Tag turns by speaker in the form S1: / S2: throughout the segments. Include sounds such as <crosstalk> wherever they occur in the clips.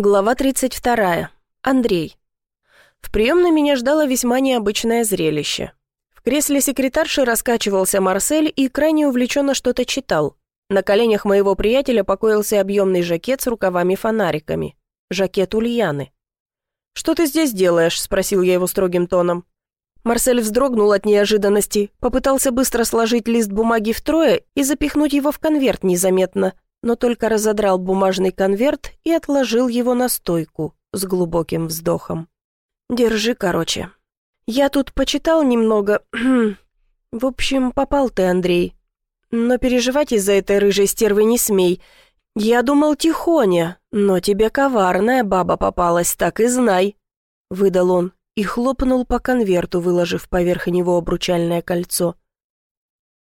S1: Глава 32. Андрей. В приемной меня ждало весьма необычное зрелище. В кресле секретарши раскачивался Марсель и крайне увлеченно что-то читал. На коленях моего приятеля покоился объемный жакет с рукавами-фонариками. Жакет Ульяны. «Что ты здесь делаешь?» – спросил я его строгим тоном. Марсель вздрогнул от неожиданности, попытался быстро сложить лист бумаги втрое и запихнуть его в конверт незаметно, но только разодрал бумажный конверт и отложил его на стойку с глубоким вздохом. «Держи, короче. Я тут почитал немного. <clears throat> В общем, попал ты, Андрей. Но переживать из-за этой рыжей стервы не смей. Я думал тихоня, но тебе коварная баба попалась, так и знай», — выдал он и хлопнул по конверту, выложив поверх него обручальное кольцо.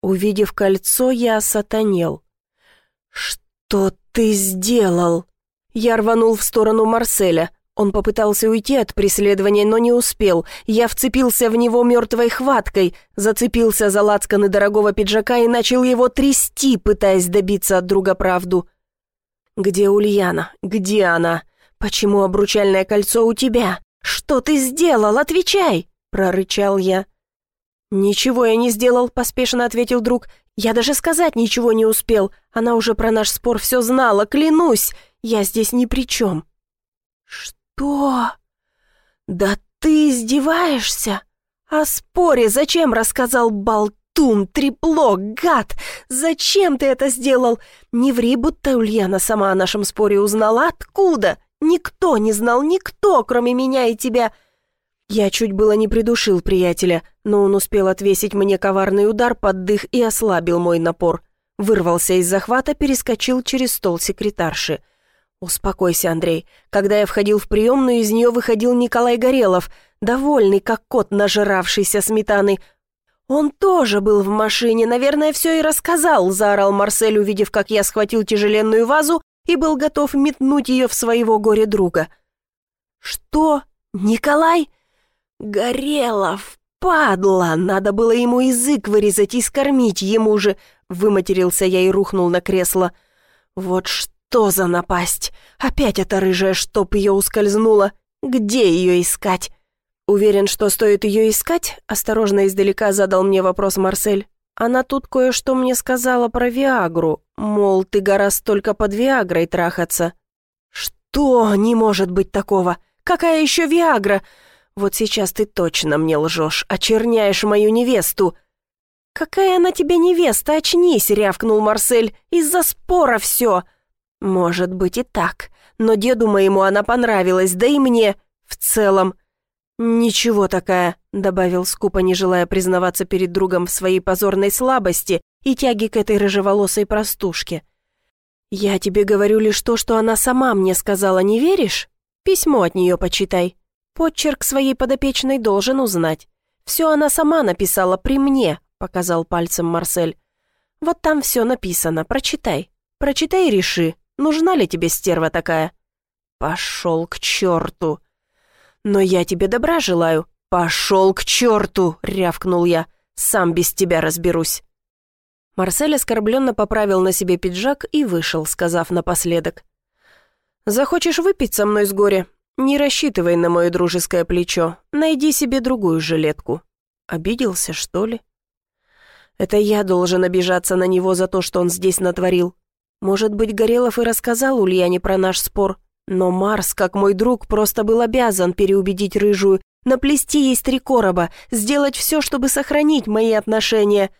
S1: Увидев кольцо, я сатанел. «Что?» «Что ты сделал?» Я рванул в сторону Марселя. Он попытался уйти от преследования, но не успел. Я вцепился в него мертвой хваткой, зацепился за лацканы дорогого пиджака и начал его трясти, пытаясь добиться от друга правду. «Где Ульяна? Где она? Почему обручальное кольцо у тебя? Что ты сделал? Отвечай!» — прорычал я. «Ничего я не сделал», — поспешно ответил друг. Я даже сказать ничего не успел. Она уже про наш спор все знала, клянусь. Я здесь ни при чем». «Что? Да ты издеваешься? О споре зачем рассказал болтун, трепло, гад? Зачем ты это сделал? Не ври, будто Ульяна сама о нашем споре узнала. Откуда? Никто не знал, никто, кроме меня и тебя». Я чуть было не придушил приятеля, но он успел отвесить мне коварный удар под дых и ослабил мой напор. Вырвался из захвата, перескочил через стол секретарши. «Успокойся, Андрей. Когда я входил в приемную, из нее выходил Николай Горелов, довольный, как кот, нажиравшийся сметаны. Он тоже был в машине, наверное, все и рассказал», — заорал Марсель, увидев, как я схватил тяжеленную вазу и был готов метнуть ее в своего горе-друга. «Что? Николай?» «Горелов, падла! Надо было ему язык вырезать и скормить ему же!» Выматерился я и рухнул на кресло. «Вот что за напасть! Опять эта рыжая, чтоб ее ускользнула! Где ее искать?» «Уверен, что стоит ее искать?» Осторожно издалека задал мне вопрос Марсель. «Она тут кое-что мне сказала про Виагру, мол, ты гораздо только под Виагрой трахаться». «Что? Не может быть такого! Какая еще Виагра? Вот сейчас ты точно мне лжешь, очерняешь мою невесту». «Какая она тебе невеста, очнись!» — рявкнул Марсель. «Из-за спора все!» «Может быть и так, но деду моему она понравилась, да и мне в целом». «Ничего такая», — добавил скупо, не желая признаваться перед другом в своей позорной слабости и тяги к этой рыжеволосой простушке. «Я тебе говорю лишь то, что она сама мне сказала, не веришь? Письмо от нее почитай». Подчерк своей подопечной должен узнать. Все она сама написала при мне, показал пальцем Марсель. Вот там все написано, прочитай. Прочитай и реши, нужна ли тебе стерва такая. Пошел к черту. Но я тебе добра желаю. Пошел к черту, рявкнул я. Сам без тебя разберусь. Марсель оскорбленно поправил на себе пиджак и вышел, сказав напоследок. «Захочешь выпить со мной с горя? «Не рассчитывай на мое дружеское плечо. Найди себе другую жилетку». Обиделся, что ли? Это я должен обижаться на него за то, что он здесь натворил. Может быть, Горелов и рассказал Ульяне про наш спор, но Марс, как мой друг, просто был обязан переубедить Рыжую, наплести ей три короба, сделать все, чтобы сохранить мои отношения.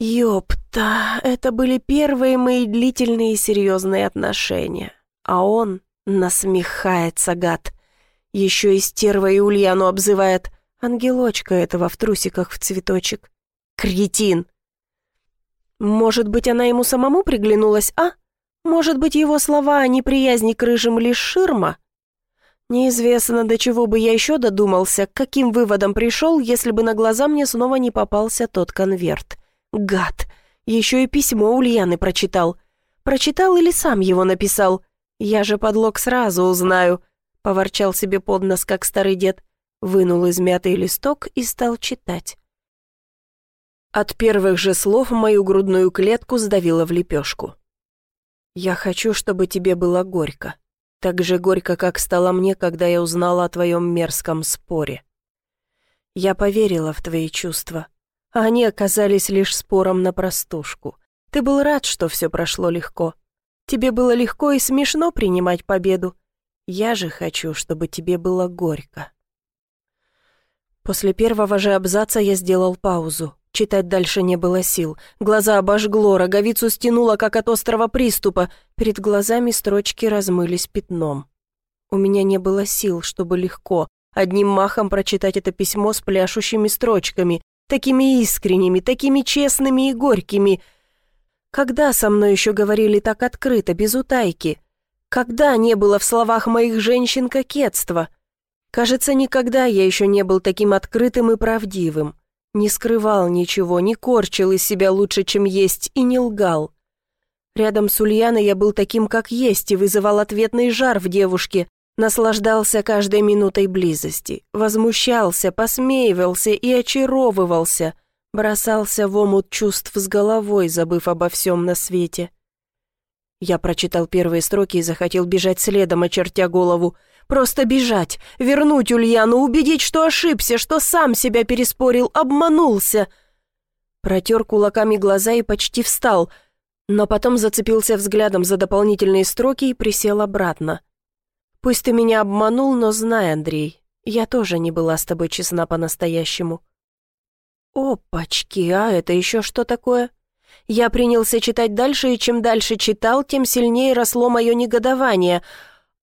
S1: Ёпта, это были первые мои длительные серьезные отношения. А он Насмехается гад. Еще и стерва и Ульяну обзывает. Ангелочка этого в трусиках в цветочек. Кретин. Может быть, она ему самому приглянулась, а? Может быть, его слова о неприязни к рыжим лишь ширма? Неизвестно, до чего бы я еще додумался, к каким выводом пришел, если бы на глаза мне снова не попался тот конверт. Гад! Еще и письмо Ульяны прочитал. Прочитал или сам его написал? «Я же подлог сразу узнаю», — поворчал себе под нос, как старый дед, вынул измятый листок и стал читать. От первых же слов мою грудную клетку сдавило в лепешку. «Я хочу, чтобы тебе было горько. Так же горько, как стало мне, когда я узнала о твоем мерзком споре. Я поверила в твои чувства, а они оказались лишь спором на простушку. Ты был рад, что все прошло легко. Тебе было легко и смешно принимать победу. Я же хочу, чтобы тебе было горько. После первого же абзаца я сделал паузу. Читать дальше не было сил. Глаза обожгло, роговицу стянуло, как от острого приступа. Перед глазами строчки размылись пятном. У меня не было сил, чтобы легко, одним махом прочитать это письмо с пляшущими строчками, такими искренними, такими честными и горькими. Когда со мной еще говорили так открыто, без утайки? Когда не было в словах моих женщин кокетства? Кажется, никогда я еще не был таким открытым и правдивым. Не скрывал ничего, не корчил из себя лучше, чем есть, и не лгал. Рядом с Ульяной я был таким, как есть, и вызывал ответный жар в девушке, наслаждался каждой минутой близости, возмущался, посмеивался и очаровывался, бросался в омут чувств с головой, забыв обо всем на свете. Я прочитал первые строки и захотел бежать следом, очертя голову, Просто бежать, вернуть Ульяну, убедить, что ошибся, что сам себя переспорил, обманулся. Протер кулаками глаза и почти встал, но потом зацепился взглядом за дополнительные строки и присел обратно. «Пусть ты меня обманул, но знай, Андрей, я тоже не была с тобой честна по-настоящему». «Опачки, а это еще что такое?» Я принялся читать дальше, и чем дальше читал, тем сильнее росло мое негодование.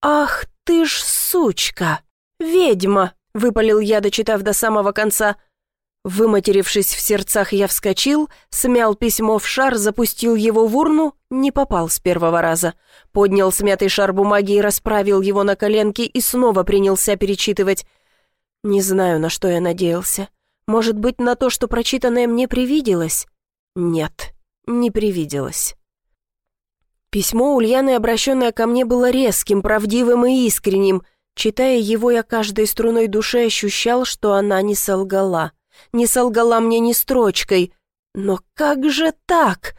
S1: «Ах ты ж сучка! Ведьма!» — выпалил я, дочитав до самого конца. Выматерившись в сердцах, я вскочил, смял письмо в шар, запустил его в урну, не попал с первого раза. Поднял смятый шар бумаги и расправил его на коленке и снова принялся перечитывать. Не знаю, на что я надеялся. Может быть, на то, что прочитанное мне привиделось? Нет, не привиделось. Письмо Ульяны, обращенное ко мне, было резким, правдивым и искренним. Читая его, я каждой струной души ощущал, что она не солгала. Не солгала мне ни строчкой. Но как же так?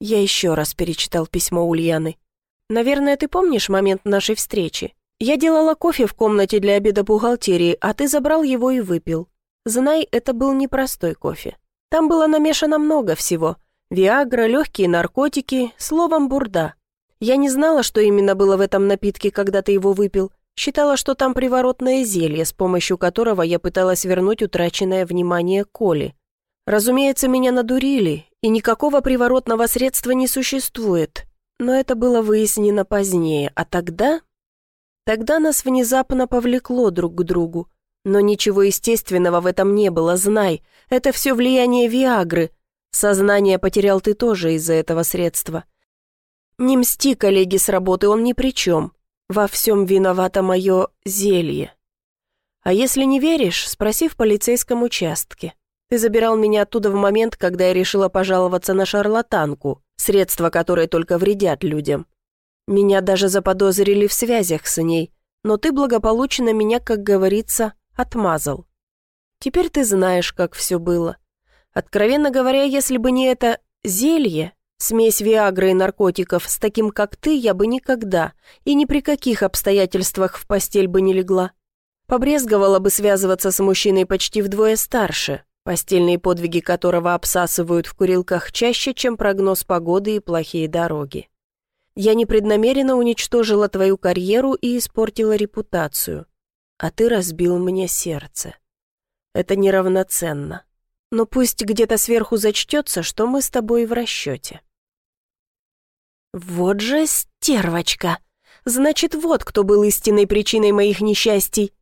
S1: Я еще раз перечитал письмо Ульяны. «Наверное, ты помнишь момент нашей встречи? Я делала кофе в комнате для обеда бухгалтерии, а ты забрал его и выпил. Знай, это был непростой кофе. Там было намешано много всего. Виагра, легкие наркотики, словом, бурда. Я не знала, что именно было в этом напитке, когда ты его выпил. Считала, что там приворотное зелье, с помощью которого я пыталась вернуть утраченное внимание Коли. Разумеется, меня надурили, и никакого приворотного средства не существует. Но это было выяснено позднее, а тогда... Тогда нас внезапно повлекло друг к другу. Но ничего естественного в этом не было, знай. Это все влияние Виагры — Сознание потерял ты тоже из-за этого средства. Не мсти, коллеги с работы, он ни при чем. Во всем виновато мое зелье. А если не веришь, спроси в полицейском участке. Ты забирал меня оттуда в момент, когда я решила пожаловаться на шарлатанку, средства которые только вредят людям. Меня даже заподозрили в связях с ней, но ты благополучно меня, как говорится, отмазал. Теперь ты знаешь, как все было. Откровенно говоря, если бы не это зелье, смесь виагры и наркотиков, с таким как ты я бы никогда и ни при каких обстоятельствах в постель бы не легла. Побрезговала бы связываться с мужчиной почти вдвое старше, постельные подвиги которого обсасывают в курилках чаще, чем прогноз погоды и плохие дороги. Я непреднамеренно уничтожила твою карьеру и испортила репутацию, а ты разбил мне сердце. Это неравноценно но пусть где-то сверху зачтется, что мы с тобой в расчете. Вот же стервочка! Значит, вот кто был истинной причиной моих несчастий.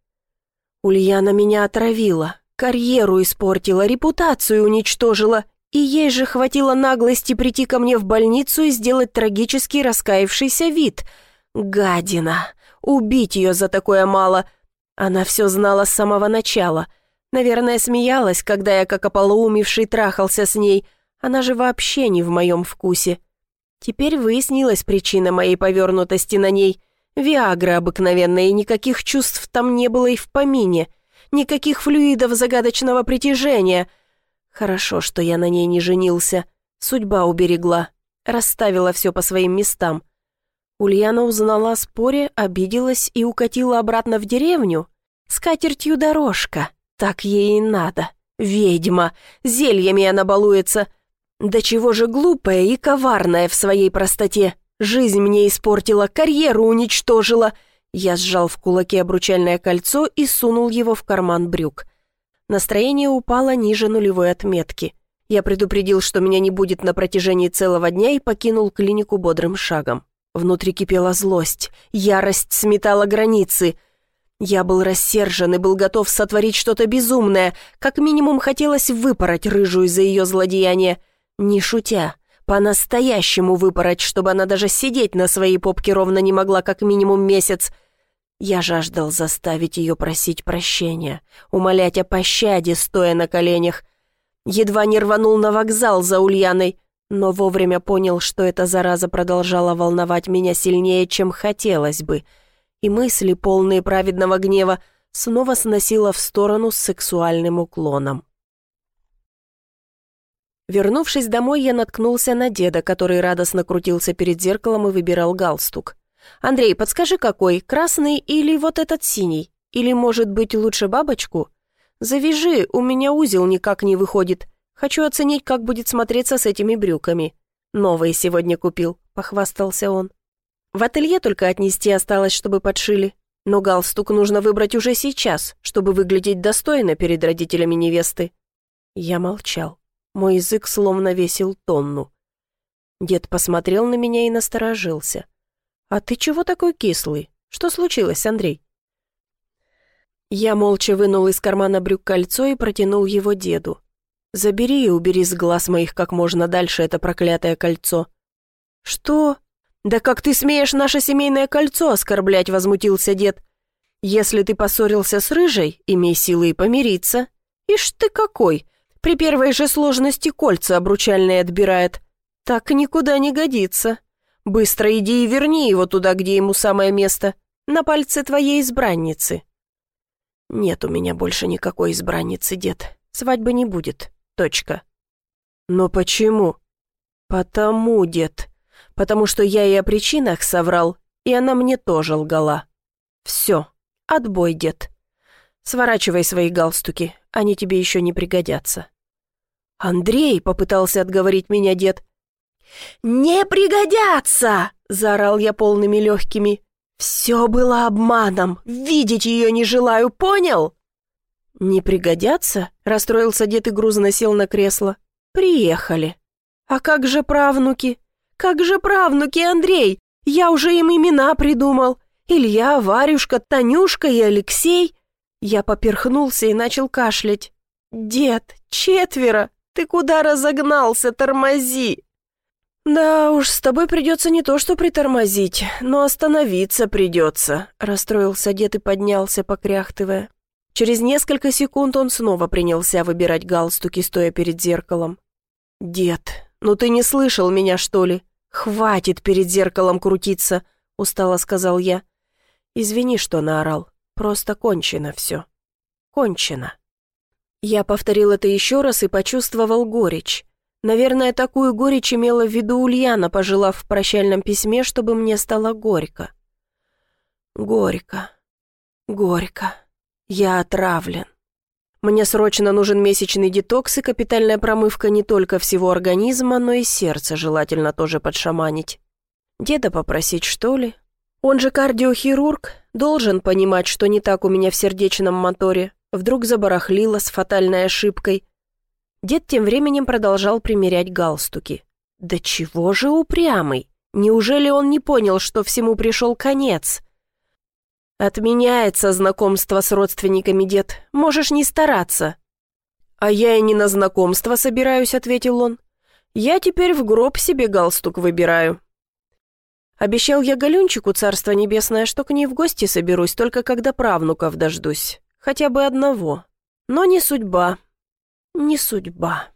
S1: Ульяна меня отравила, карьеру испортила, репутацию уничтожила, и ей же хватило наглости прийти ко мне в больницу и сделать трагический раскаявшийся вид. Гадина! Убить ее за такое мало. Она все знала с самого начала — Наверное, смеялась, когда я, как ополоумевший, трахался с ней. Она же вообще не в моем вкусе. Теперь выяснилась причина моей повернутости на ней. Виагра обыкновенная, и никаких чувств там не было и в помине. Никаких флюидов загадочного притяжения. Хорошо, что я на ней не женился. Судьба уберегла. Расставила все по своим местам. Ульяна узнала о споре, обиделась и укатила обратно в деревню. С катертью дорожка, так ей и надо. Ведьма, зельями она балуется. Да чего же глупая и коварная в своей простоте. Жизнь мне испортила, карьеру уничтожила. Я сжал в кулаке обручальное кольцо и сунул его в карман брюк. Настроение упало ниже нулевой отметки. Я предупредил, что меня не будет на протяжении целого дня и покинул клинику бодрым шагом. Внутри кипела злость, ярость сметала границы. Я был рассержен и был готов сотворить что-то безумное, как минимум хотелось выпороть рыжую за ее злодеяние. Не шутя, по-настоящему выпороть, чтобы она даже сидеть на своей попке ровно не могла как минимум месяц. Я жаждал заставить ее просить прощения, умолять о пощаде, стоя на коленях. Едва не рванул на вокзал за Ульяной, но вовремя понял, что эта зараза продолжала волновать меня сильнее, чем хотелось бы, и мысли, полные праведного гнева, снова сносила в сторону с сексуальным уклоном. Вернувшись домой, я наткнулся на деда, который радостно крутился перед зеркалом и выбирал галстук. «Андрей, подскажи, какой, красный или вот этот синий? Или, может быть, лучше бабочку? Завяжи, у меня узел никак не выходит. Хочу оценить, как будет смотреться с этими брюками. Новые сегодня купил», — похвастался он. «В ателье только отнести осталось, чтобы подшили. Но галстук нужно выбрать уже сейчас, чтобы выглядеть достойно перед родителями невесты». Я молчал. Мой язык словно весил тонну. Дед посмотрел на меня и насторожился. «А ты чего такой кислый? Что случилось, Андрей?» Я молча вынул из кармана брюк кольцо и протянул его деду. «Забери и убери с глаз моих как можно дальше это проклятое кольцо». «Что? Да как ты смеешь наше семейное кольцо оскорблять?» — возмутился дед. «Если ты поссорился с Рыжей, имей силы и помириться. Ишь ты какой! При первой же сложности кольца обручальные отбирает. Так никуда не годится. Быстро иди и верни его туда, где ему самое место. На пальце твоей избранницы. Нет у меня больше никакой избранницы, дед. Свадьбы не будет. Точка. Но почему? Потому, дед. Потому что я и о причинах соврал, и она мне тоже лгала. Все. Отбой, дед. Сворачивай свои галстуки, они тебе еще не пригодятся». «Андрей!» — попытался отговорить меня дед. «Не пригодятся!» — заорал я полными легкими. «Все было обманом, видеть ее не желаю, понял?» «Не пригодятся?» — расстроился дед и грузно сел на кресло. «Приехали. А как же правнуки? Как же правнуки, Андрей? Я уже им имена придумал. Илья, Варюшка, Танюшка и Алексей. Я поперхнулся и начал кашлять. «Дед, четверо! Ты куда разогнался? Тормози!» «Да уж, с тобой придется не то что притормозить, но остановиться придется», расстроился дед и поднялся, покряхтывая. Через несколько секунд он снова принялся выбирать галстуки, стоя перед зеркалом. «Дед, ну ты не слышал меня, что ли? Хватит перед зеркалом крутиться», устало сказал я. «Извини, что наорал. Просто кончено все. Кончено. Я повторил это еще раз и почувствовал горечь. Наверное, такую горечь имела в виду Ульяна, пожелав в прощальном письме, чтобы мне стало горько. Горько. Горько. Я отравлен. Мне срочно нужен месячный детокс и капитальная промывка не только всего организма, но и сердца желательно тоже подшаманить. Деда попросить, что ли? Он же кардиохирург, должен понимать, что не так у меня в сердечном моторе. Вдруг забарахлило с фатальной ошибкой. Дед тем временем продолжал примерять галстуки. «Да чего же упрямый? Неужели он не понял, что всему пришел конец?» «Отменяется знакомство с родственниками, дед. Можешь не стараться». «А я и не на знакомство собираюсь», — ответил он. «Я теперь в гроб себе галстук выбираю. Обещал я Галюнчику, царство небесное, что к ней в гости соберусь, только когда правнуков дождусь. Хотя бы одного. Но не судьба. Не судьба.